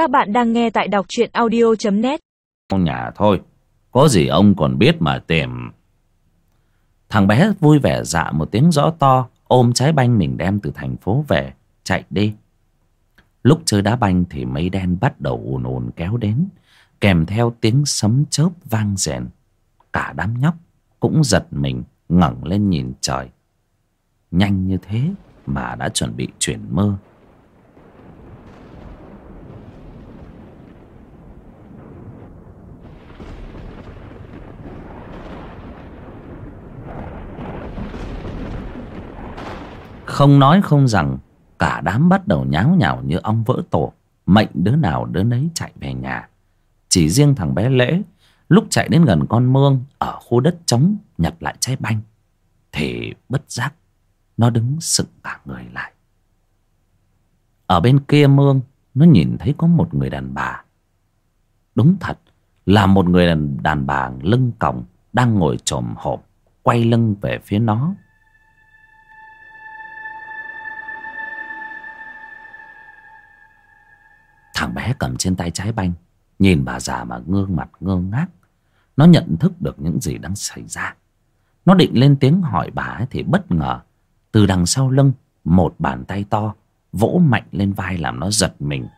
Các bạn đang nghe tại đọc truyện audio.net nhà thôi, Có gì ông còn biết mà tìm. Thằng bé vui vẻ dạ một tiếng rõ to, Ôm trái banh mình đem từ thành phố về, Chạy đi. Lúc chơi đá banh thì mây đen bắt đầu ùn ùn kéo đến, Kèm theo tiếng sấm chớp vang rèn Cả đám nhóc cũng giật mình, ngẩng lên nhìn trời. Nhanh như thế mà đã chuẩn bị chuyển mơ. Không nói không rằng Cả đám bắt đầu nháo nhào như ong vỡ tổ. Mệnh đứa nào đứa nấy chạy về nhà. Chỉ riêng thằng bé lễ Lúc chạy đến gần con mương Ở khu đất trống nhặt lại trái banh. Thì bất giác Nó đứng sững cả người lại. Ở bên kia mương Nó nhìn thấy có một người đàn bà. Đúng thật Là một người đàn, đàn bà lưng còng Đang ngồi trồm hộp Quay lưng về phía nó. Thằng bé cầm trên tay trái banh Nhìn bà già mà ngương mặt ngơ ngác. Nó nhận thức được những gì đang xảy ra. Nó định lên tiếng hỏi bà ấy Thì bất ngờ Từ đằng sau lưng Một bàn tay to Vỗ mạnh lên vai làm nó giật mình.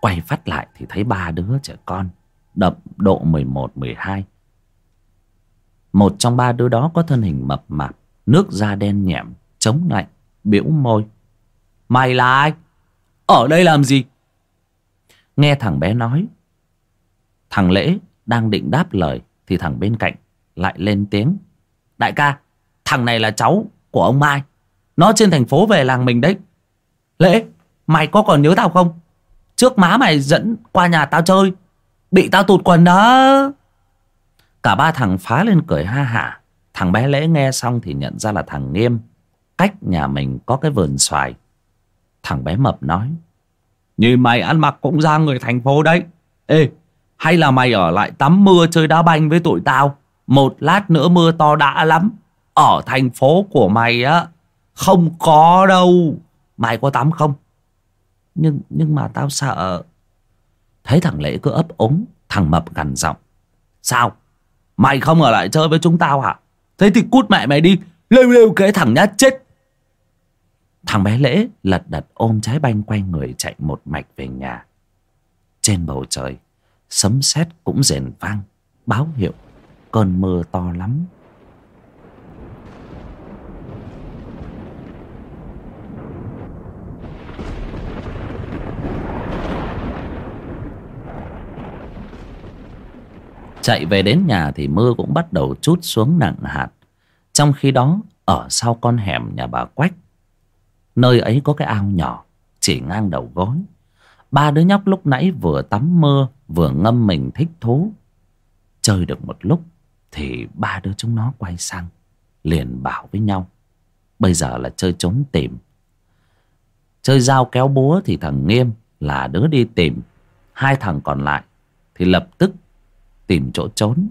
Quay phát lại thì thấy ba đứa trẻ con Đập độ 11, 12 Một trong ba đứa đó có thân hình mập mạp Nước da đen nhẹm Chống lạnh biểu môi. Mày là ai? Ở đây làm gì? Nghe thằng bé nói. Thằng lễ đang định đáp lời thì thằng bên cạnh lại lên tiếng. Đại ca, thằng này là cháu của ông mai. Nó trên thành phố về làng mình đấy. Lễ, mày có còn nhớ tao không? Trước má mày dẫn qua nhà tao chơi, bị tao tụt quần đó. Cả ba thằng phá lên cười ha hả. Thằng bé lễ nghe xong thì nhận ra là thằng nghiêm cách nhà mình có cái vườn xoài. Thằng bé mập nói như mày ăn mặc cũng ra người thành phố đấy. Ê, hay là mày ở lại tắm mưa chơi đá banh với tụi tao? Một lát nữa mưa to đã lắm. Ở thành phố của mày á, không có đâu. Mày có tắm không? Nhưng nhưng mà tao sợ. Thấy thằng lễ cứ ấp ống thằng mập gằn giọng, sao? Mày không ở lại chơi với chúng tao hả? Thế thì cút mẹ mày đi, lêu lêu cái thằng nhát chết. Thằng bé lễ lật đật ôm trái banh quay người chạy một mạch về nhà. Trên bầu trời, sấm sét cũng rền vang, báo hiệu cơn mưa to lắm. Chạy về đến nhà thì mưa cũng bắt đầu chút xuống nặng hạt. Trong khi đó, ở sau con hẻm nhà bà Quách Nơi ấy có cái ao nhỏ, Chỉ ngang đầu gối. Ba đứa nhóc lúc nãy vừa tắm mưa, Vừa ngâm mình thích thú. Chơi được một lúc Thì ba đứa chúng nó quay sang, Liền bảo với nhau, Bây giờ là chơi trốn tìm. Chơi dao kéo búa Thì thằng Nghiêm là đứa đi tìm. Hai thằng còn lại Thì lập tức tìm chỗ trốn.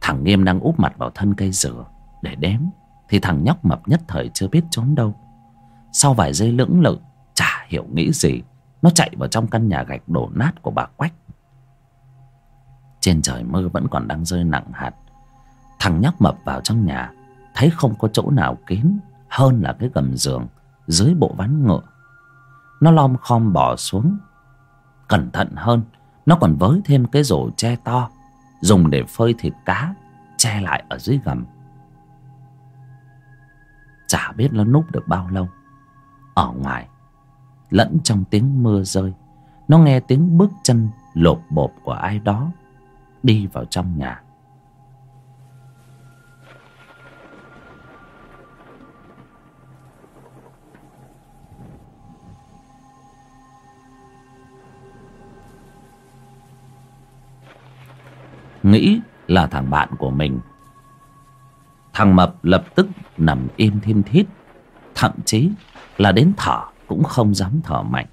Thằng Nghiêm đang úp mặt vào thân cây dừa để đếm, thì thằng nhóc mập nhất thời chưa biết trốn đâu. Sau vài giây lưỡng lự, chả hiểu nghĩ gì, nó chạy vào trong căn nhà gạch đổ nát của bà quách. Trên trời mưa vẫn còn đang rơi nặng hạt. Thằng nhóc mập vào trong nhà, thấy không có chỗ nào kín, hơn là cái gầm giường dưới bộ ván ngựa. Nó lom khom bò xuống. Cẩn thận hơn, nó còn với thêm cái rổ tre to, dùng để phơi thịt cá, che lại ở dưới gầm chả biết nó núp được bao lâu. Ở ngoài, lẫn trong tiếng mưa rơi, nó nghe tiếng bước chân lộp bộp của ai đó đi vào trong nhà. Nghĩ là thằng bạn của mình Thằng Mập lập tức nằm im thiên thít. Thậm chí là đến thở cũng không dám thở mạnh.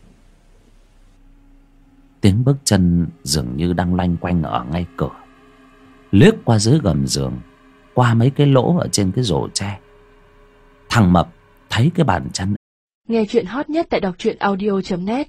Tiếng bước chân dường như đang loanh quanh ở ngay cửa. Liếc qua dưới gầm giường, qua mấy cái lỗ ở trên cái rổ tre. Thằng mập thấy cái bàn chăn Nghe chuyện hot nhất tại đọc truyện audio.net